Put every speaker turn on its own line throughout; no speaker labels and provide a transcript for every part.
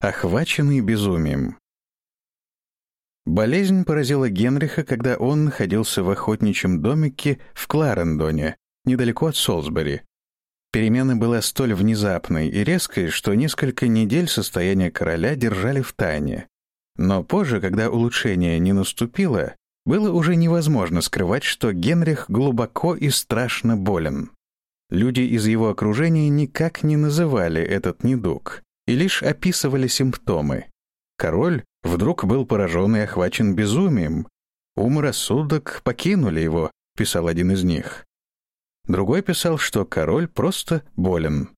охваченный безумием. Болезнь поразила Генриха, когда он находился в охотничьем домике в Кларендоне, недалеко от Солсбери. Перемена была столь внезапной и резкой, что несколько недель состояние короля держали в тайне. Но позже, когда улучшение не наступило, было уже невозможно скрывать, что Генрих глубоко и страшно болен. Люди из его окружения никак не называли этот недуг и лишь описывали симптомы. Король вдруг был поражен и охвачен безумием. «Ум и рассудок покинули его», — писал один из них. Другой писал, что король просто болен.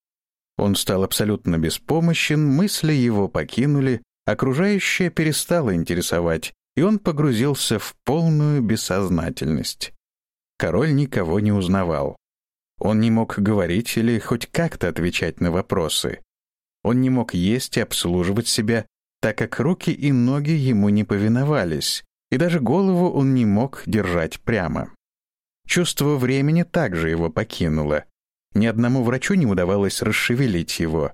Он стал абсолютно беспомощен, мысли его покинули, окружающее перестало интересовать, и он погрузился в полную бессознательность. Король никого не узнавал. Он не мог говорить или хоть как-то отвечать на вопросы. Он не мог есть и обслуживать себя, так как руки и ноги ему не повиновались, и даже голову он не мог держать прямо. Чувство времени также его покинуло. Ни одному врачу не удавалось расшевелить его.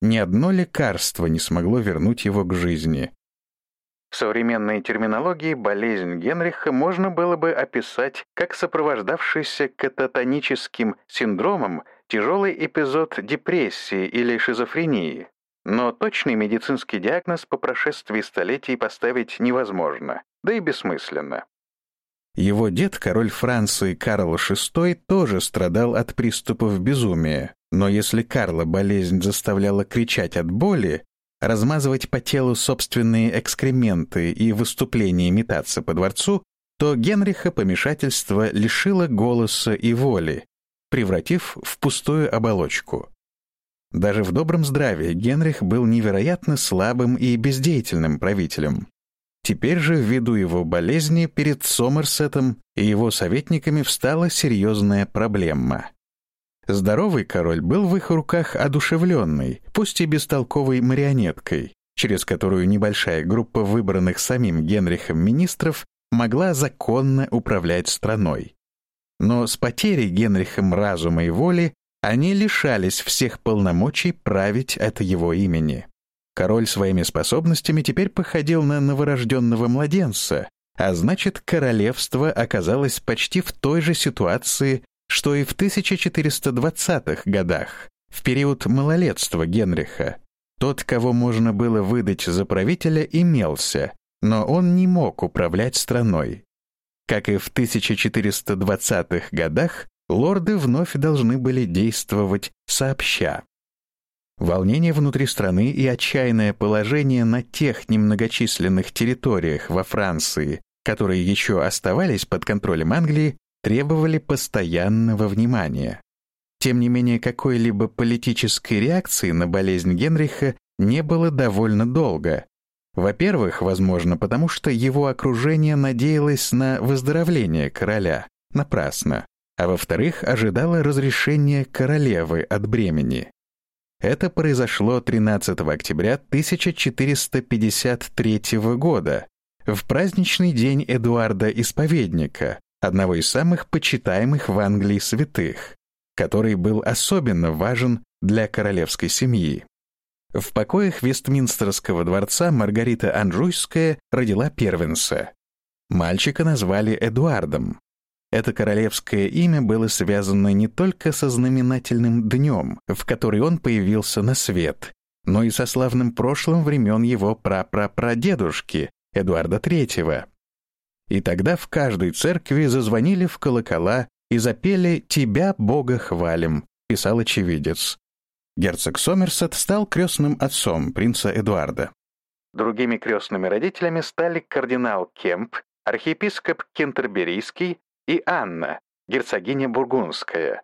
Ни одно лекарство не смогло вернуть его к жизни. В современной терминологии болезнь Генриха можно было бы описать как сопровождавшийся кататоническим синдромом тяжелый эпизод депрессии или шизофрении. Но точный медицинский диагноз по прошествии столетий поставить невозможно, да и бессмысленно. Его дед, король Франции Карл VI, тоже страдал от приступов безумия, но если Карла болезнь заставляла кричать от боли, размазывать по телу собственные экскременты и выступления метаться по дворцу, то Генриха помешательство лишило голоса и воли, превратив в пустую оболочку. Даже в добром здравии Генрих был невероятно слабым и бездеятельным правителем. Теперь же, ввиду его болезни, перед Сомерсетом и его советниками встала серьезная проблема. Здоровый король был в их руках одушевленный, пусть и бестолковой марионеткой, через которую небольшая группа выбранных самим Генрихом министров могла законно управлять страной. Но с потерей Генрихом разума и воли они лишались всех полномочий править от его имени. Король своими способностями теперь походил на новорожденного младенца, а значит, королевство оказалось почти в той же ситуации, что и в 1420-х годах, в период малолетства Генриха. Тот, кого можно было выдать за правителя, имелся, но он не мог управлять страной. Как и в 1420-х годах, лорды вновь должны были действовать сообща. Волнение внутри страны и отчаянное положение на тех немногочисленных территориях во Франции, которые еще оставались под контролем Англии, требовали постоянного внимания. Тем не менее, какой-либо политической реакции на болезнь Генриха не было довольно долго. Во-первых, возможно, потому что его окружение надеялось на выздоровление короля. Напрасно. А во-вторых, ожидало разрешения королевы от бремени. Это произошло 13 октября 1453 года, в праздничный день Эдуарда Исповедника, одного из самых почитаемых в Англии святых, который был особенно важен для королевской семьи. В покоях Вестминстерского дворца Маргарита Анжуйская родила первенца. Мальчика назвали Эдуардом. Это королевское имя было связано не только со знаменательным днем, в который он появился на свет, но и со славным прошлым времен его прапрапрадедушки Эдуарда III, и тогда в каждой церкви зазвонили в колокола и запели «Тебя, Бога, хвалим», писал очевидец. Герцог Сомерсет стал крестным отцом принца Эдуарда. Другими крестными родителями стали кардинал Кемп, архиепископ Кентерберийский и Анна, герцогиня Бургундская.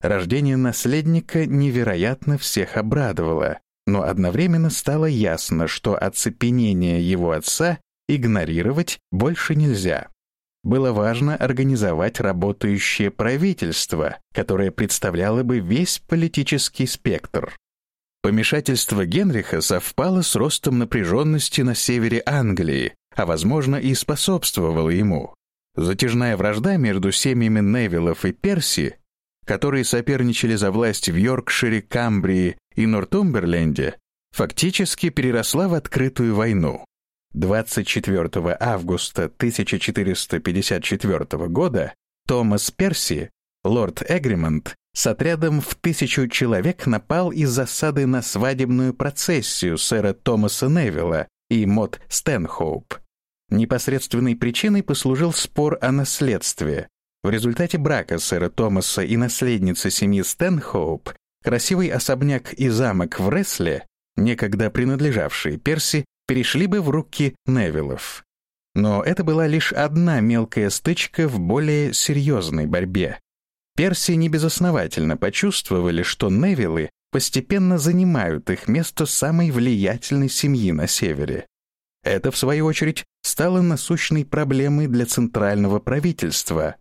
Рождение наследника невероятно всех обрадовало, но одновременно стало ясно, что оцепенение его отца игнорировать больше нельзя. Было важно организовать работающее правительство, которое представляло бы весь политический спектр. Помешательство Генриха совпало с ростом напряженности на севере Англии, а, возможно, и способствовало ему. Затяжная вражда между семьями Невиллов и Перси, которые соперничали за власть в Йоркшире, Камбрии и Нортумберленде, фактически переросла в открытую войну. 24 августа 1454 года Томас Перси, лорд Эгримонт, с отрядом в тысячу человек напал из засады на свадебную процессию сэра Томаса Невилла и Мот Стэнхоуп. Непосредственной причиной послужил спор о наследстве. В результате брака сэра Томаса и наследницы семьи Стэнхоуп красивый особняк и замок в Ресле, некогда принадлежавшие Перси, перешли бы в руки Невиллов. Но это была лишь одна мелкая стычка в более серьезной борьбе. Перси небезосновательно почувствовали, что Невиллы постепенно занимают их место самой влиятельной семьи на севере. Это, в свою очередь, стало насущной проблемой для центрального правительства.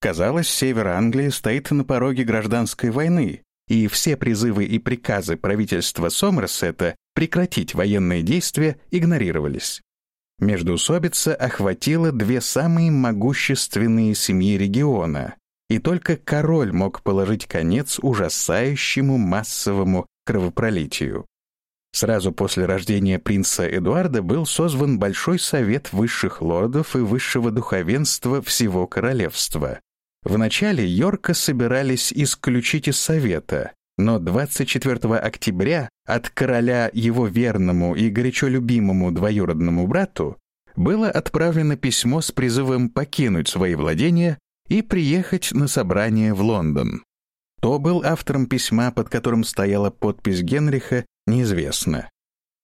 Казалось, север Англии стоит на пороге гражданской войны, и все призывы и приказы правительства Сомерсета прекратить военные действия игнорировались. Междоусобица охватила две самые могущественные семьи региона, и только король мог положить конец ужасающему массовому кровопролитию. Сразу после рождения принца Эдуарда был созван Большой совет высших лордов и высшего духовенства всего королевства, Вначале Йорка собирались исключить из Совета, но 24 октября от короля его верному и горячо любимому двоюродному брату было отправлено письмо с призывом покинуть свои владения и приехать на собрание в Лондон. Кто был автором письма, под которым стояла подпись Генриха, неизвестно.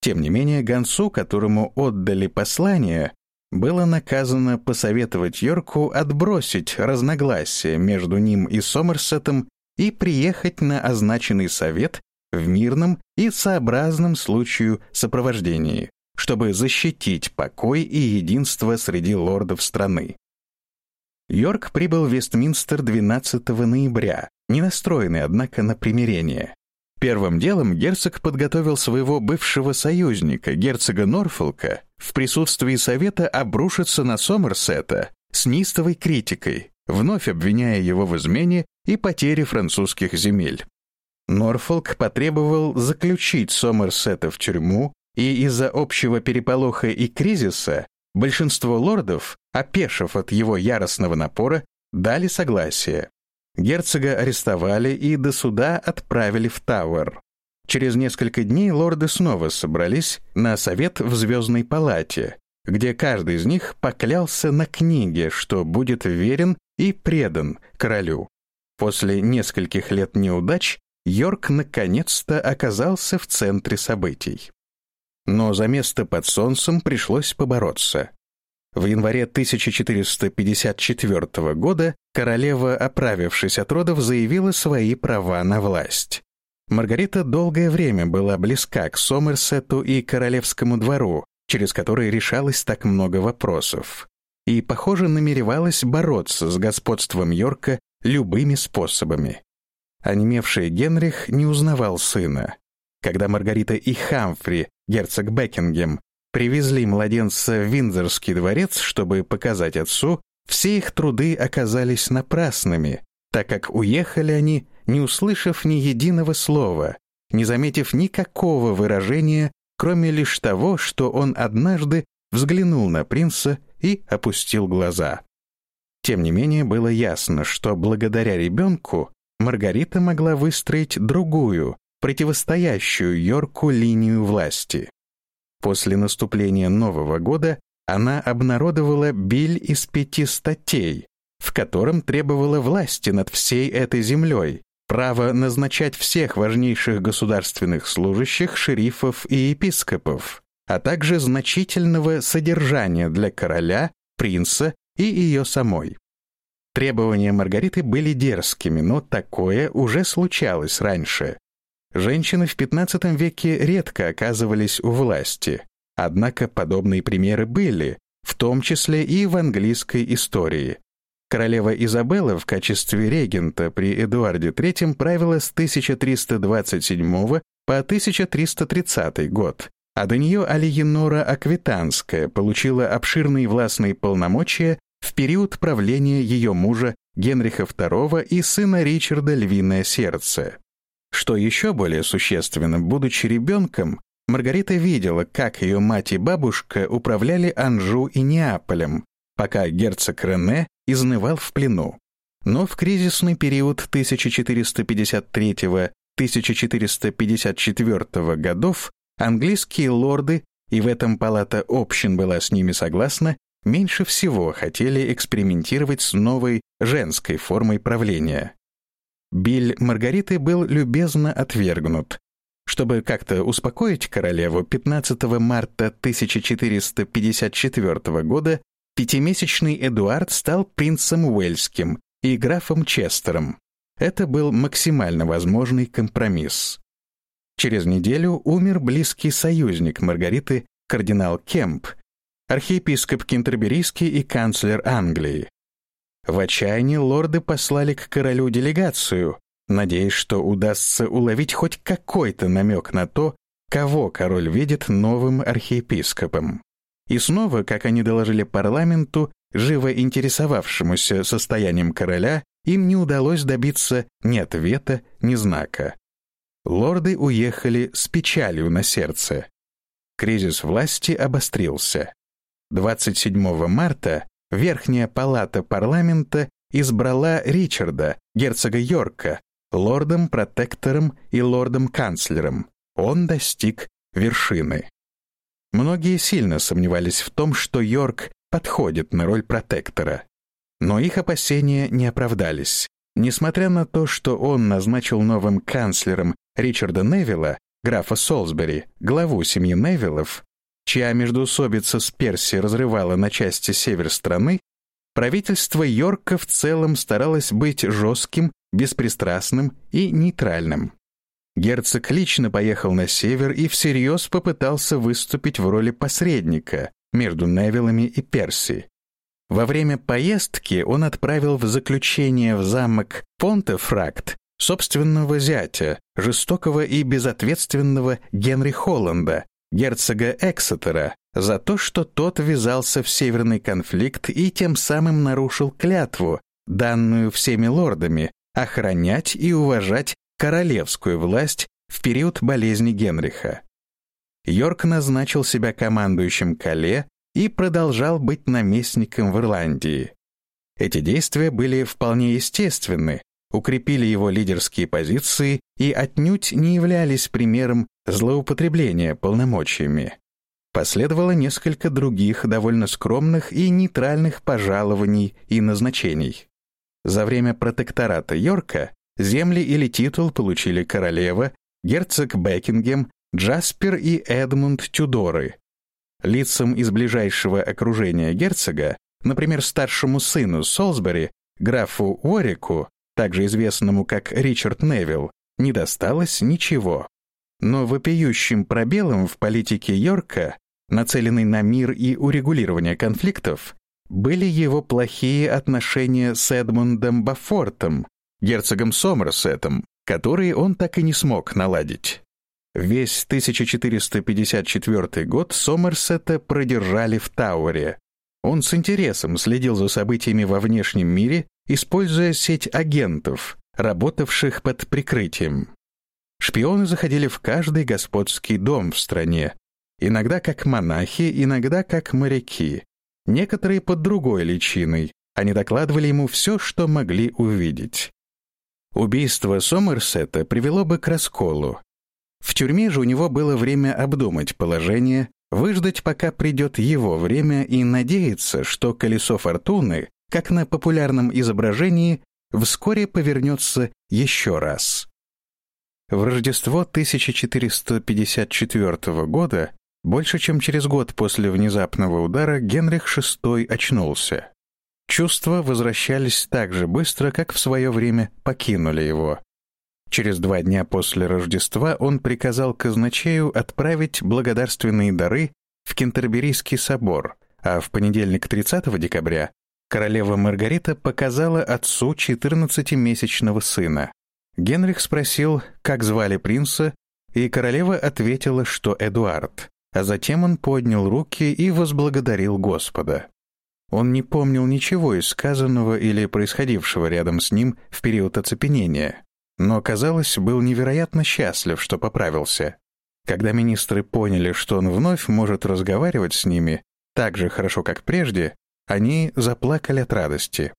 Тем не менее, гонцу, которому отдали послание, было наказано посоветовать Йорку отбросить разногласия между ним и Сомерсетом и приехать на означенный совет в мирном и сообразном случаю сопровождении, чтобы защитить покой и единство среди лордов страны. Йорк прибыл в Вестминстер 12 ноября, не настроенный, однако, на примирение. Первым делом герцог подготовил своего бывшего союзника, герцога Норфолка, в присутствии совета обрушиться на Сомерсета с нистовой критикой, вновь обвиняя его в измене и потере французских земель. Норфолк потребовал заключить Сомерсета в тюрьму, и из-за общего переполоха и кризиса большинство лордов, опешив от его яростного напора, дали согласие. Герцога арестовали и до суда отправили в Тауэр. Через несколько дней лорды снова собрались на совет в Звездной палате, где каждый из них поклялся на книге, что будет верен и предан королю. После нескольких лет неудач Йорк наконец-то оказался в центре событий. Но за место под солнцем пришлось побороться. В январе 1454 года королева, оправившись от родов, заявила свои права на власть. Маргарита долгое время была близка к Сомерсету и королевскому двору, через который решалось так много вопросов, и, похоже, намеревалась бороться с господством Йорка любыми способами. Онемевший Генрих не узнавал сына. Когда Маргарита и Хамфри, герцог Бекингем, привезли младенца в Виндзорский дворец, чтобы показать отцу, все их труды оказались напрасными, так как уехали они, не услышав ни единого слова, не заметив никакого выражения, кроме лишь того, что он однажды взглянул на принца и опустил глаза. Тем не менее, было ясно, что благодаря ребенку Маргарита могла выстроить другую, противостоящую Йорку линию власти. После наступления Нового года она обнародовала биль из пяти статей, в котором требовала власти над всей этой землей, право назначать всех важнейших государственных служащих, шерифов и епископов, а также значительного содержания для короля, принца и ее самой. Требования Маргариты были дерзкими, но такое уже случалось раньше. Женщины в XV веке редко оказывались у власти, однако подобные примеры были, в том числе и в английской истории. Королева Изабелла в качестве регента при Эдуарде III правила с 1327 по 1330 год, а до нее Алиенора Аквитанская получила обширные властные полномочия в период правления ее мужа Генриха II и сына Ричарда Львиное Сердце. Что еще более существенно, будучи ребенком, Маргарита видела, как ее мать и бабушка управляли Анжу и Неаполем, пока герцог Рене изнывал в плену. Но в кризисный период 1453-1454 годов английские лорды, и в этом палата общин была с ними согласна, меньше всего хотели экспериментировать с новой женской формой правления. Биль Маргариты был любезно отвергнут, чтобы как-то успокоить королеву, 15 марта 1454 года пятимесячный Эдуард стал принцем Уэльским и графом Честером. Это был максимально возможный компромисс. Через неделю умер близкий союзник Маргариты, кардинал Кемп, архиепископ Кентерберийский и канцлер Англии. В отчаянии лорды послали к королю делегацию, надеясь, что удастся уловить хоть какой-то намек на то, кого король видит новым архиепископом. И снова, как они доложили парламенту, живо интересовавшемуся состоянием короля, им не удалось добиться ни ответа, ни знака. Лорды уехали с печалью на сердце. Кризис власти обострился. 27 марта Верхняя палата парламента избрала Ричарда, герцога Йорка, лордом-протектором и лордом-канцлером. Он достиг вершины. Многие сильно сомневались в том, что Йорк подходит на роль протектора. Но их опасения не оправдались. Несмотря на то, что он назначил новым канцлером Ричарда Невилла, графа Солсбери, главу семьи Невиллов, чья междоусобица с Перси разрывала на части север страны, правительство Йорка в целом старалось быть жестким беспристрастным и нейтральным. Герцог лично поехал на север и всерьез попытался выступить в роли посредника между Невиллами и Перси. Во время поездки он отправил в заключение в замок Понтефракт собственного зятя, жестокого и безответственного Генри Холланда, герцога Эксетера, за то, что тот ввязался в северный конфликт и тем самым нарушил клятву, данную всеми лордами, охранять и уважать королевскую власть в период болезни Генриха. Йорк назначил себя командующим Кале и продолжал быть наместником в Ирландии. Эти действия были вполне естественны, укрепили его лидерские позиции и отнюдь не являлись примером злоупотребления полномочиями. Последовало несколько других довольно скромных и нейтральных пожалований и назначений. За время протектората Йорка земли или титул получили королева, герцог Бекингем, Джаспер и Эдмунд Тюдоры. Лицам из ближайшего окружения герцога, например, старшему сыну Солсбери, графу Уорику, также известному как Ричард Невилл, не досталось ничего. Но вопиющим пробелом в политике Йорка, нацеленной на мир и урегулирование конфликтов, были его плохие отношения с Эдмундом Бафортом, герцогом Сомерсетом, которые он так и не смог наладить. Весь 1454 год Сомерсета продержали в Тауэре. Он с интересом следил за событиями во внешнем мире, используя сеть агентов, работавших под прикрытием. Шпионы заходили в каждый господский дом в стране, иногда как монахи, иногда как моряки, некоторые под другой личиной. Они докладывали ему все, что могли увидеть. Убийство Сомерсета привело бы к расколу. В тюрьме же у него было время обдумать положение, выждать, пока придет его время, и надеяться, что колесо фортуны, как на популярном изображении, вскоре повернется еще раз. В Рождество 1454 года больше чем через год после внезапного удара Генрих VI очнулся. Чувства возвращались так же быстро, как в свое время покинули его. Через два дня после Рождества он приказал казначею отправить благодарственные дары в Кентерберийский собор, а в понедельник 30 декабря королева Маргарита показала отцу 14-месячного сына. Генрих спросил, как звали принца, и королева ответила, что Эдуард а затем он поднял руки и возблагодарил Господа. Он не помнил ничего из сказанного или происходившего рядом с ним в период оцепенения, но, казалось, был невероятно счастлив, что поправился. Когда министры поняли, что он вновь может разговаривать с ними так же хорошо, как прежде, они заплакали от радости.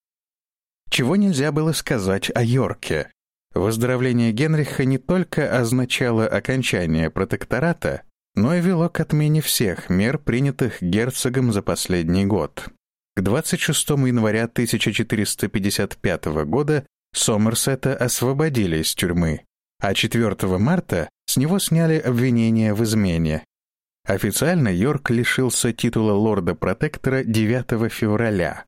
Чего нельзя было сказать о Йорке. Выздоровление Генриха не только означало окончание протектората, но и вело к отмене всех мер, принятых герцогом за последний год. К 26 января 1455 года Сомерсета освободили из тюрьмы, а 4 марта с него сняли обвинения в измене. Официально Йорк лишился титула лорда-протектора 9 февраля.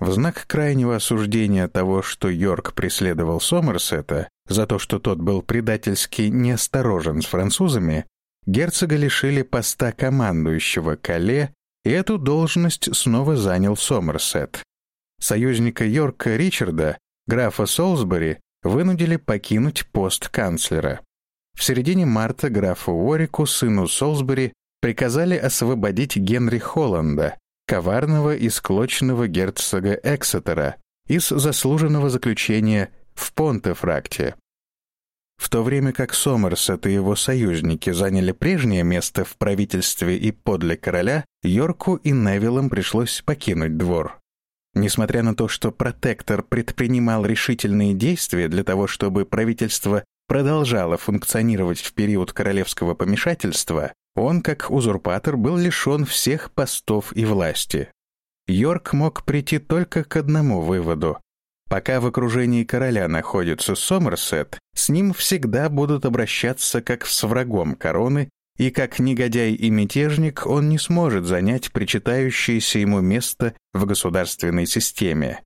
В знак крайнего осуждения того, что Йорк преследовал Сомерсета за то, что тот был предательски неосторожен с французами, герцога лишили поста командующего Кале, и эту должность снова занял Сомерсет. Союзника Йорка Ричарда, графа Солсбери, вынудили покинуть пост канцлера. В середине марта графу Уорику, сыну Солсбери, приказали освободить Генри Холланда, коварного и склочного герцога Эксетера, из заслуженного заключения в Понтефракте. В то время как Сомерсет и его союзники заняли прежнее место в правительстве и подле короля, Йорку и Невиллам пришлось покинуть двор. Несмотря на то, что протектор предпринимал решительные действия для того, чтобы правительство продолжало функционировать в период королевского помешательства, он, как узурпатор, был лишен всех постов и власти. Йорк мог прийти только к одному выводу. Пока в окружении короля находится Сомерсет, с ним всегда будут обращаться как с врагом короны и как негодяй и мятежник он не сможет занять причитающееся ему место в государственной системе.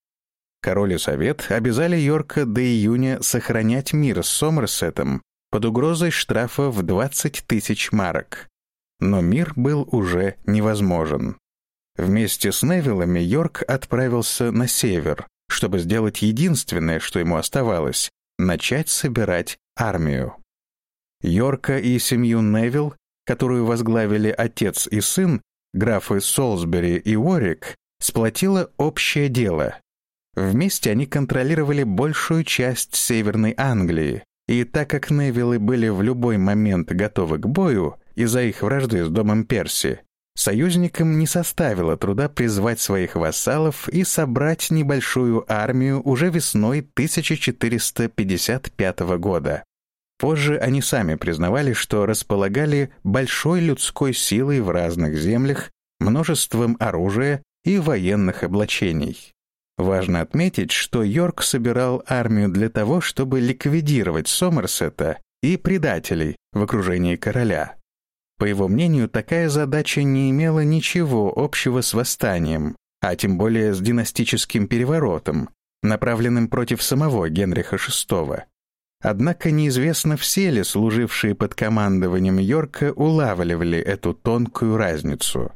Король и Совет обязали Йорка до июня сохранять мир с Сомерсетом под угрозой штрафа в 20 тысяч марок. Но мир был уже невозможен. Вместе с Невиллами Йорк отправился на север, чтобы сделать единственное, что ему оставалось — начать собирать армию. Йорка и семью Невилл, которую возглавили отец и сын, графы Солсбери и Уорик, сплотило общее дело. Вместе они контролировали большую часть Северной Англии, и так как Невиллы были в любой момент готовы к бою из-за их вражды с домом Перси, союзникам не составило труда призвать своих вассалов и собрать небольшую армию уже весной 1455 года. Позже они сами признавали, что располагали большой людской силой в разных землях, множеством оружия и военных облачений. Важно отметить, что Йорк собирал армию для того, чтобы ликвидировать Сомерсета и предателей в окружении короля. По его мнению, такая задача не имела ничего общего с восстанием, а тем более с династическим переворотом, направленным против самого Генриха VI. Однако неизвестно, все ли служившие под командованием Йорка улавливали эту тонкую разницу.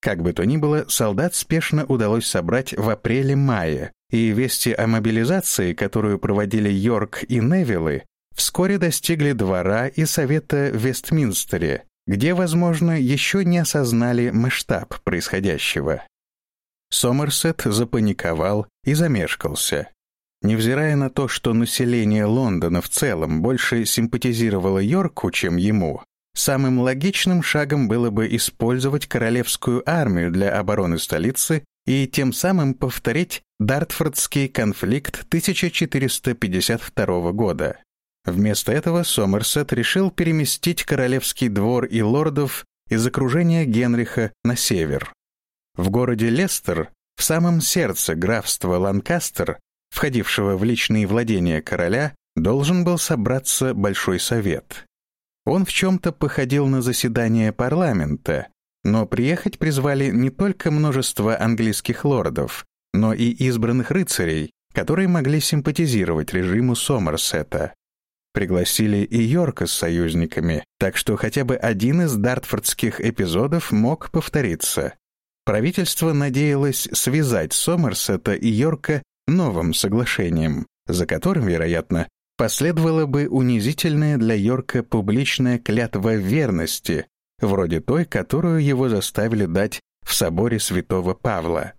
Как бы то ни было, солдат спешно удалось собрать в апреле-мае, и вести о мобилизации, которую проводили Йорк и Невиллы, вскоре достигли двора и совета в Вестминстере, где, возможно, еще не осознали масштаб происходящего. Сомерсет запаниковал и замешкался. Невзирая на то, что население Лондона в целом больше симпатизировало Йорку, чем ему, самым логичным шагом было бы использовать королевскую армию для обороны столицы и тем самым повторить Дартфордский конфликт 1452 года. Вместо этого Сомерсет решил переместить королевский двор и лордов из окружения Генриха на север. В городе Лестер, в самом сердце графства Ланкастер, входившего в личные владения короля, должен был собраться Большой Совет. Он в чем-то походил на заседание парламента, но приехать призвали не только множество английских лордов, но и избранных рыцарей, которые могли симпатизировать режиму Сомерсета. Пригласили и Йорка с союзниками, так что хотя бы один из дартфордских эпизодов мог повториться. Правительство надеялось связать Сомерсета и Йорка новым соглашением, за которым, вероятно, последовала бы унизительная для Йорка публичная клятва верности, вроде той, которую его заставили дать в соборе святого Павла.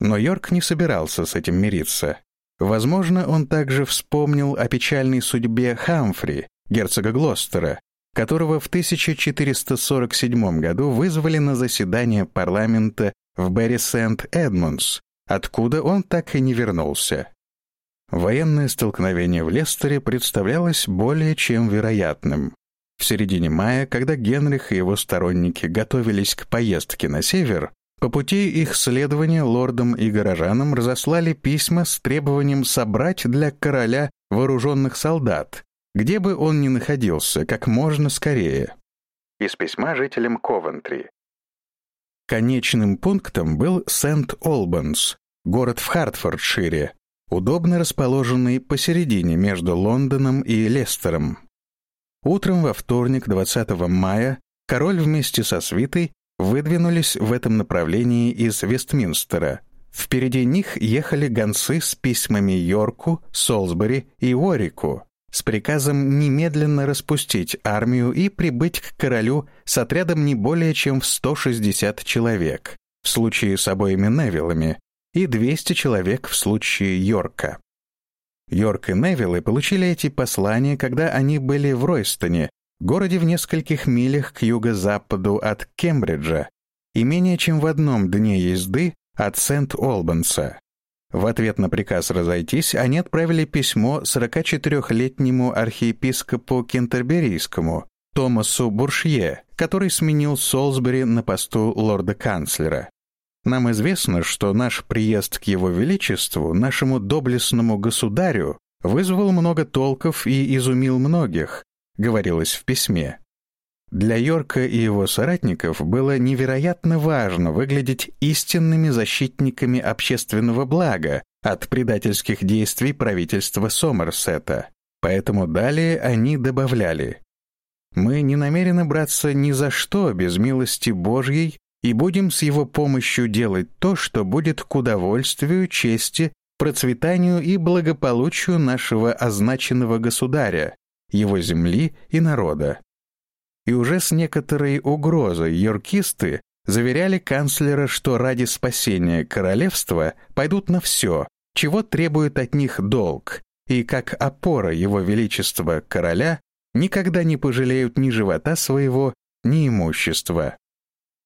Но Йорк не собирался с этим мириться. Возможно, он также вспомнил о печальной судьбе Хамфри, герцога Глостера, которого в 1447 году вызвали на заседание парламента в Берри-Сент-Эдмундс, откуда он так и не вернулся. Военное столкновение в Лестере представлялось более чем вероятным. В середине мая, когда Генрих и его сторонники готовились к поездке на север, по пути их следования лордам и горожанам разослали письма с требованием собрать для короля вооруженных солдат, где бы он ни находился, как можно скорее. Из письма жителям Ковентри. Конечным пунктом был Сент-Олбанс, город в Хартфордшире, удобно расположенный посередине между Лондоном и Лестером. Утром во вторник, 20 мая, король вместе со свитой выдвинулись в этом направлении из Вестминстера. Впереди них ехали гонцы с письмами Йорку, Солсбери и Уорику с приказом немедленно распустить армию и прибыть к королю с отрядом не более чем в 160 человек, в случае с обоими Невиллами, и 200 человек в случае Йорка. Йорк и Невиллы получили эти послания, когда они были в Ройстоне, городе в нескольких милях к юго-западу от Кембриджа и менее чем в одном дне езды от Сент-Олбанса. В ответ на приказ разойтись они отправили письмо 44-летнему архиепископу Кентерберийскому Томасу Буршье, который сменил Солсбери на посту лорда-канцлера. Нам известно, что наш приезд к его величеству, нашему доблестному государю, вызвал много толков и изумил многих, говорилось в письме. Для Йорка и его соратников было невероятно важно выглядеть истинными защитниками общественного блага от предательских действий правительства Сомерсета. Поэтому далее они добавляли «Мы не намерены браться ни за что без милости Божьей и будем с его помощью делать то, что будет к удовольствию, чести, процветанию и благополучию нашего означенного государя, его земли и народа и уже с некоторой угрозой йоркисты заверяли канцлера, что ради спасения королевства пойдут на все, чего требует от них долг, и как опора его величества короля никогда не пожалеют ни живота своего, ни имущества.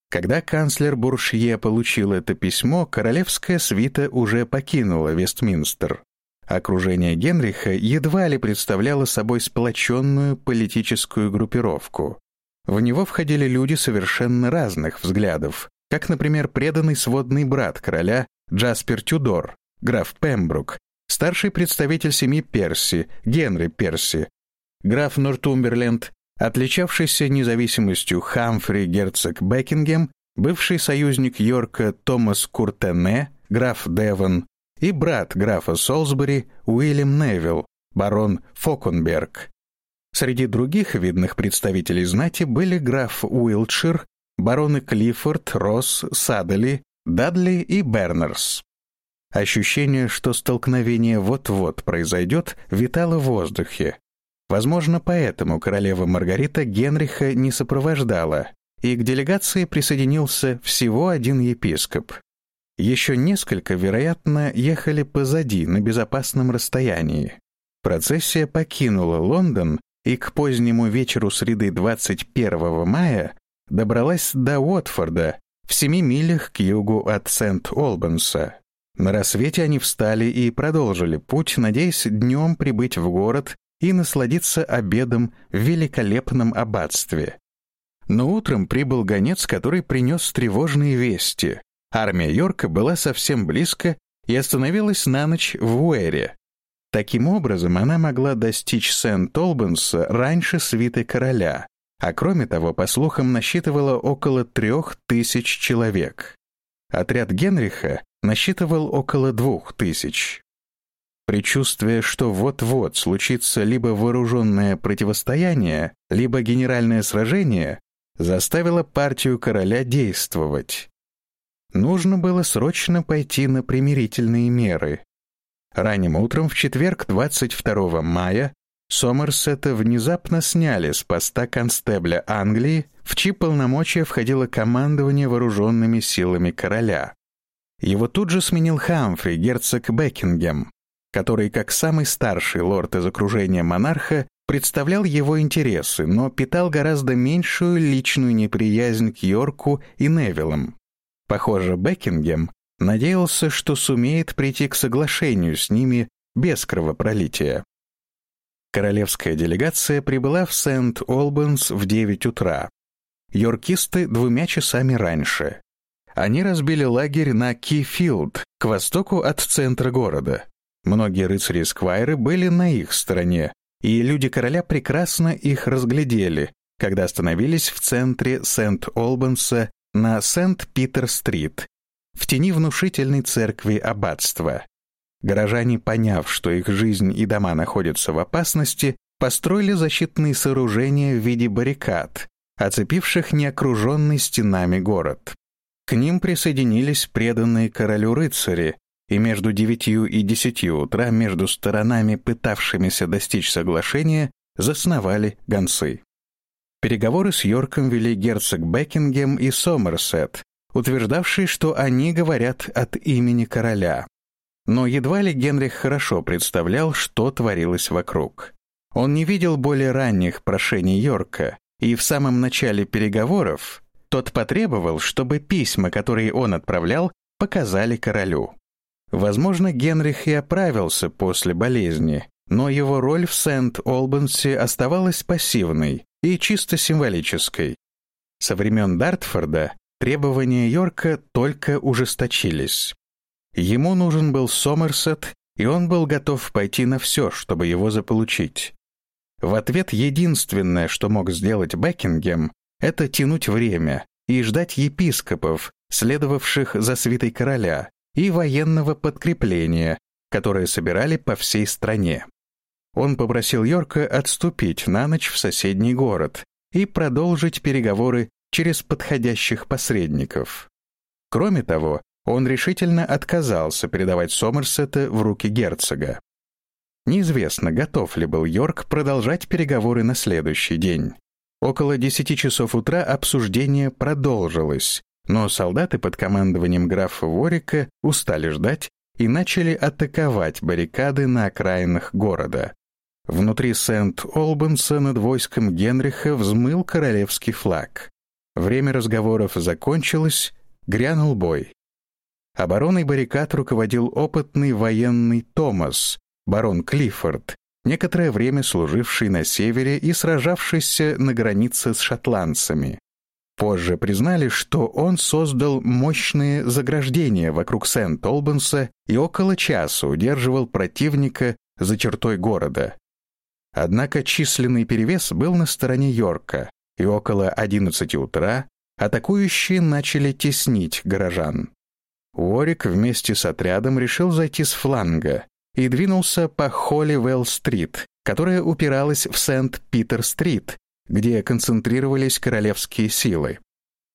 Когда канцлер Буршье получил это письмо, королевская свита уже покинула Вестминстер. Окружение Генриха едва ли представляло собой сплоченную политическую группировку. В него входили люди совершенно разных взглядов, как, например, преданный сводный брат короля Джаспер Тюдор, граф Пембрук, старший представитель семьи Перси, Генри Перси, граф Нортумберленд, отличавшийся независимостью Хамфри герцог Бекингем, бывший союзник Йорка Томас Куртене, граф Девон, и брат графа Солсбери Уильям Невилл, барон Фокенберг. Среди других видных представителей знати были граф Уилтшир, бароны Клиффорд, Росс, Садели, Дадли и Бернерс. Ощущение, что столкновение вот-вот произойдет, витало в воздухе. Возможно, поэтому королева Маргарита Генриха не сопровождала, и к делегации присоединился всего один епископ. Еще несколько, вероятно, ехали позади, на безопасном расстоянии. Процессия покинула Лондон и к позднему вечеру среды 21 мая добралась до Уотфорда, в семи милях к югу от Сент-Олбанса. На рассвете они встали и продолжили путь, надеясь днем прибыть в город и насладиться обедом в великолепном аббатстве. Но утром прибыл гонец, который принес тревожные вести. Армия Йорка была совсем близко и остановилась на ночь в Уэре, Таким образом, она могла достичь Сент-Олбанса раньше свиты короля, а кроме того, по слухам, насчитывала около трех тысяч человек. Отряд Генриха насчитывал около двух тысяч. Причувствие, что вот-вот случится либо вооруженное противостояние, либо генеральное сражение, заставило партию короля действовать. Нужно было срочно пойти на примирительные меры, Ранним утром в четверг, 22 мая, Сомерсета внезапно сняли с поста констебля Англии, в чьи полномочия входило командование вооруженными силами короля. Его тут же сменил Хамфри, герцог Бекингем, который, как самый старший лорд из окружения монарха, представлял его интересы, но питал гораздо меньшую личную неприязнь к Йорку и Невиллам. Похоже, Бекингем надеялся, что сумеет прийти к соглашению с ними без кровопролития. Королевская делегация прибыла в Сент-Олбанс в 9 утра. Йоркисты двумя часами раньше. Они разбили лагерь на Кифилд, к востоку от центра города. Многие рыцари-сквайры были на их стороне, и люди короля прекрасно их разглядели, когда остановились в центре Сент-Олбанса на Сент-Питер-стрит, в тени внушительной церкви аббатства. Горожане, поняв, что их жизнь и дома находятся в опасности, построили защитные сооружения в виде баррикад, оцепивших неокруженный стенами город. К ним присоединились преданные королю рыцари, и между девятью и десятью утра между сторонами, пытавшимися достичь соглашения, засновали гонцы. Переговоры с Йорком вели герцог Бекингем и Сомерсет, утверждавшие, что они говорят от имени короля. Но едва ли Генрих хорошо представлял, что творилось вокруг. Он не видел более ранних прошений Йорка, и в самом начале переговоров тот потребовал, чтобы письма, которые он отправлял, показали королю. Возможно, Генрих и оправился после болезни, но его роль в Сент-Олбансе оставалась пассивной и чисто символической. Со времен Дартфорда требования Йорка только ужесточились. Ему нужен был Сомерсет, и он был готов пойти на все, чтобы его заполучить. В ответ единственное, что мог сделать Бекингем, это тянуть время и ждать епископов, следовавших за свитой короля, и военного подкрепления, которое собирали по всей стране. Он попросил Йорка отступить на ночь в соседний город и продолжить переговоры через подходящих посредников. Кроме того, он решительно отказался передавать Сомерсета в руки герцога. Неизвестно, готов ли был Йорк продолжать переговоры на следующий день. Около десяти часов утра обсуждение продолжилось, но солдаты под командованием графа Ворика устали ждать и начали атаковать баррикады на окраинах города. Внутри Сент-Олбанса над войском Генриха взмыл королевский флаг. Время разговоров закончилось, грянул бой. Обороной баррикад руководил опытный военный Томас, барон Клиффорд, некоторое время служивший на севере и сражавшийся на границе с шотландцами. Позже признали, что он создал мощные заграждения вокруг Сент-Олбанса и около часа удерживал противника за чертой города. Однако численный перевес был на стороне Йорка, и около 11 утра атакующие начали теснить горожан. Уорик вместе с отрядом решил зайти с фланга и двинулся по Холливелл-стрит, которая упиралась в Сент-Питер-стрит, где концентрировались королевские силы.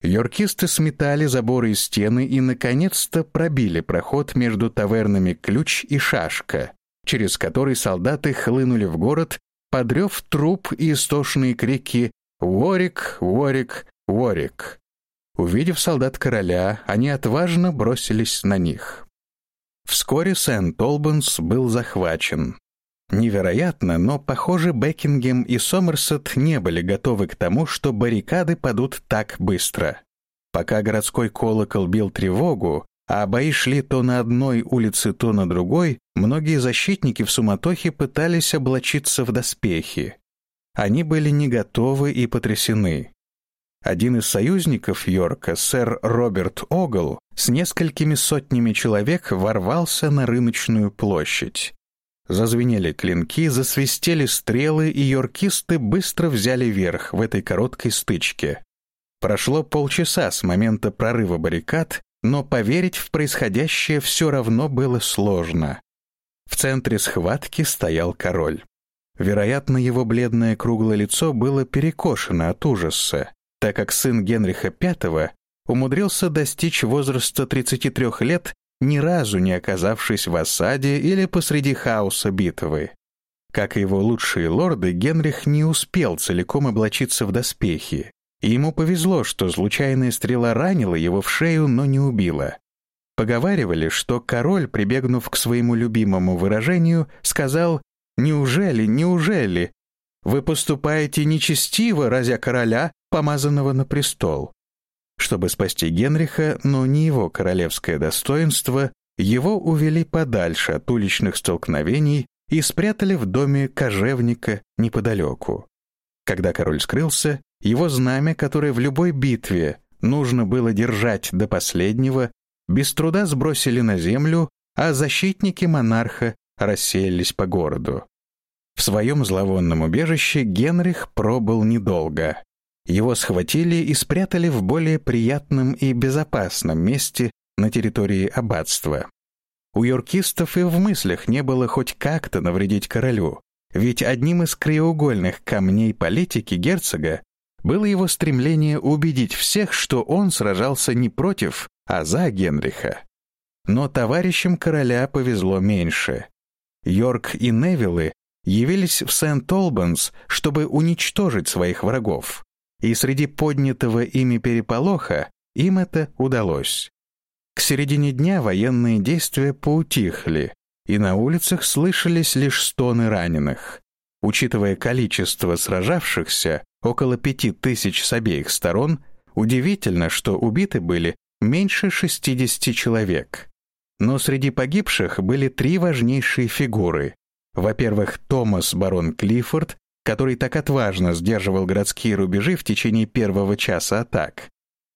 Йоркисты сметали заборы и стены и, наконец-то, пробили проход между тавернами «Ключ» и «Шашка», через который солдаты хлынули в город, подрев труп и истошные крики «Уорик! Уорик! Уорик!». Увидев солдат короля, они отважно бросились на них. Вскоре Сент-Олбанс был захвачен. Невероятно, но, похоже, Бекингем и Сомерсет не были готовы к тому, что баррикады падут так быстро. Пока городской колокол бил тревогу, а бои шли то на одной улице, то на другой, многие защитники в суматохе пытались облачиться в доспехи. Они были не готовы и потрясены. Один из союзников Йорка, сэр Роберт Огл, с несколькими сотнями человек ворвался на рыночную площадь. Зазвенели клинки, засвистели стрелы, и йоркисты быстро взяли верх в этой короткой стычке. Прошло полчаса с момента прорыва баррикад, но поверить в происходящее все равно было сложно. В центре схватки стоял король. Вероятно, его бледное круглое лицо было перекошено от ужаса так как сын Генриха V умудрился достичь возраста 33 лет, ни разу не оказавшись в осаде или посреди хаоса битвы. Как и его лучшие лорды, Генрих не успел целиком облачиться в доспехи, и ему повезло, что случайная стрела ранила его в шею, но не убила. Поговаривали, что король, прибегнув к своему любимому выражению, сказал «Неужели, неужели?», вы поступаете нечестиво, разя короля, помазанного на престол». Чтобы спасти Генриха, но не его королевское достоинство, его увели подальше от уличных столкновений и спрятали в доме кожевника неподалеку. Когда король скрылся, его знамя, которое в любой битве нужно было держать до последнего, без труда сбросили на землю, а защитники монарха рассеялись по городу. В своем зловонном убежище Генрих пробыл недолго. Его схватили и спрятали в более приятном и безопасном месте на территории аббатства. У юркистов и в мыслях не было хоть как-то навредить королю, ведь одним из краеугольных камней политики герцога было его стремление убедить всех, что он сражался не против, а за Генриха. Но товарищам короля повезло меньше. Йорк и Невиллы явились в Сент-Олбанс, чтобы уничтожить своих врагов, и среди поднятого ими переполоха им это удалось. К середине дня военные действия поутихли, и на улицах слышались лишь стоны раненых. Учитывая количество сражавшихся, около пяти тысяч с обеих сторон, удивительно, что убиты были меньше 60 человек. Но среди погибших были три важнейшие фигуры. Во-первых, Томас барон Клиффорд, который так отважно сдерживал городские рубежи в течение первого часа атак.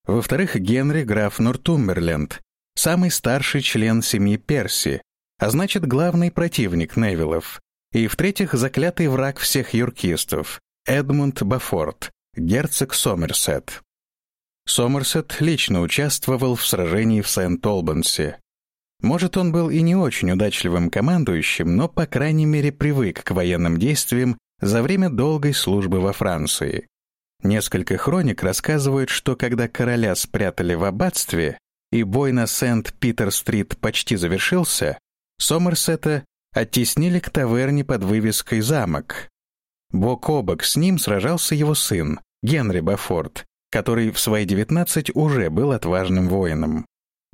Во-вторых, Генри граф Нортумберленд, самый старший член семьи Перси, а значит, главный противник Невиллов. И, в-третьих, заклятый враг всех юркистов, Эдмунд Бафорт, герцог Сомерсет. Сомерсет лично участвовал в сражении в Сент-Олбансе. Может, он был и не очень удачливым командующим, но, по крайней мере, привык к военным действиям за время долгой службы во Франции. Несколько хроник рассказывают, что когда короля спрятали в аббатстве, и бой на Сент-Питер-стрит почти завершился, Сомерсета оттеснили к таверне под вывеской «Замок». Бок о бок с ним сражался его сын, Генри Бафорд, который в свои 19 уже был отважным воином.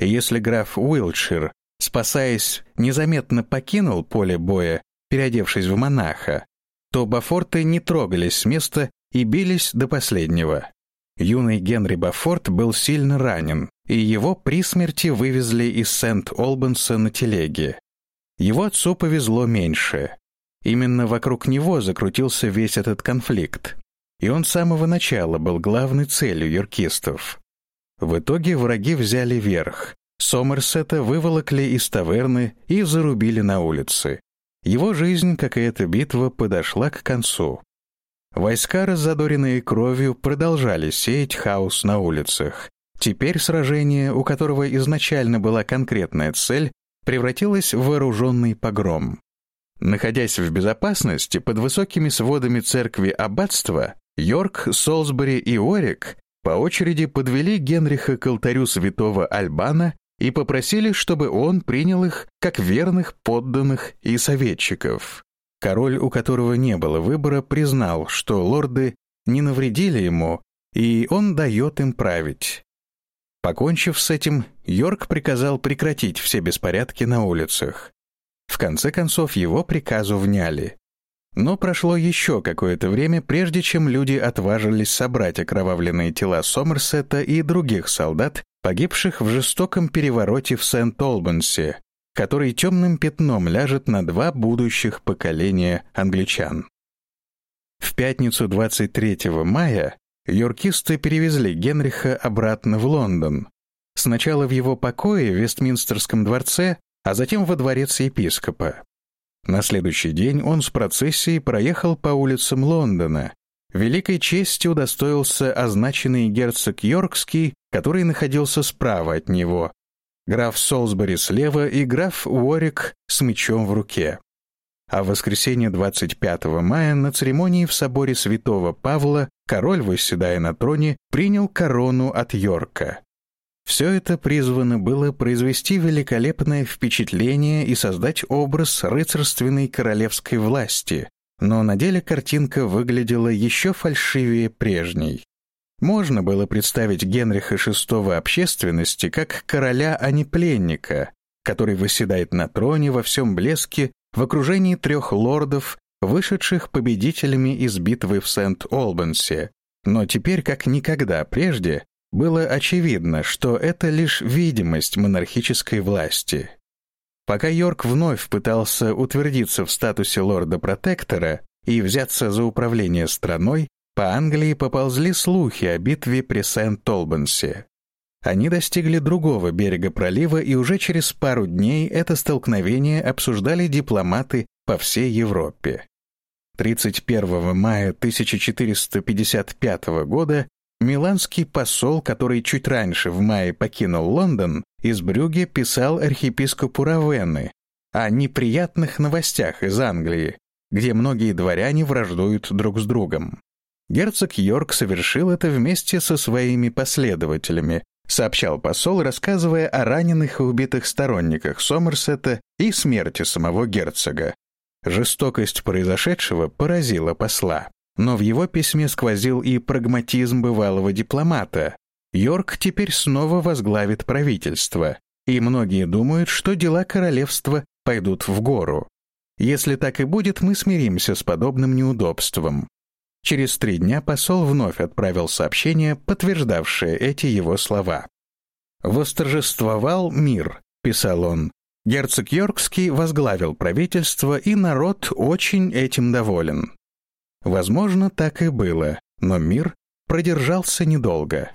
Если граф Уилтшир, спасаясь, незаметно покинул поле боя, переодевшись в монаха, то Бафорты не трогались с места и бились до последнего. Юный Генри Бафорт был сильно ранен, и его при смерти вывезли из Сент-Олбанса на телеге. Его отцу повезло меньше. Именно вокруг него закрутился весь этот конфликт и он с самого начала был главной целью юркистов. В итоге враги взяли верх. Сомерсета выволокли из таверны и зарубили на улице. Его жизнь, как и эта битва, подошла к концу. Войска, раззадоренные кровью, продолжали сеять хаос на улицах. Теперь сражение, у которого изначально была конкретная цель, превратилось в вооруженный погром. Находясь в безопасности под высокими сводами церкви аббатства, Йорк, Солсбери и Орик по очереди подвели Генриха к алтарю святого Альбана и попросили, чтобы он принял их как верных подданных и советчиков. Король, у которого не было выбора, признал, что лорды не навредили ему, и он дает им править. Покончив с этим, Йорк приказал прекратить все беспорядки на улицах. В конце концов, его приказу вняли. Но прошло еще какое-то время, прежде чем люди отважились собрать окровавленные тела Сомерсета и других солдат, погибших в жестоком перевороте в Сент-Олбансе, который темным пятном ляжет на два будущих поколения англичан. В пятницу 23 мая юркисты перевезли Генриха обратно в Лондон. Сначала в его покое в Вестминстерском дворце, а затем во дворец епископа. На следующий день он с процессией проехал по улицам Лондона. Великой чести удостоился означенный герцог Йоркский, который находился справа от него, граф Солсбери слева и граф Уорик с мечом в руке. А в воскресенье 25 мая на церемонии в соборе святого Павла король, восседая на троне, принял корону от Йорка. Все это призвано было произвести великолепное впечатление и создать образ рыцарственной королевской власти, но на деле картинка выглядела еще фальшивее прежней. Можно было представить Генриха VI общественности как короля, а не пленника, который восседает на троне во всем блеске в окружении трех лордов вышедших победителями из битвы в Сент-Олбансе. Но теперь, как никогда прежде, было очевидно, что это лишь видимость монархической власти. Пока Йорк вновь пытался утвердиться в статусе лорда-протектора и взяться за управление страной, по Англии поползли слухи о битве при Сент-Олбансе. Они достигли другого берега пролива, и уже через пару дней это столкновение обсуждали дипломаты по всей Европе. 31 мая 1455 года миланский посол, который чуть раньше в мае покинул Лондон, из Брюге писал архиепископу Равенны о неприятных новостях из Англии, где многие дворяне враждуют друг с другом. Герцог Йорк совершил это вместе со своими последователями, сообщал посол, рассказывая о раненых и убитых сторонниках Сомерсета и смерти самого герцога. Жестокость произошедшего поразила посла, но в его письме сквозил и прагматизм бывалого дипломата. Йорк теперь снова возглавит правительство, и многие думают, что дела королевства пойдут в гору. Если так и будет, мы смиримся с подобным неудобством. Через три дня посол вновь отправил сообщение, подтверждавшее эти его слова. «Восторжествовал мир», — писал он. «Герцог Йоркский возглавил правительство, и народ очень этим доволен». Возможно, так и было, но мир продержался недолго.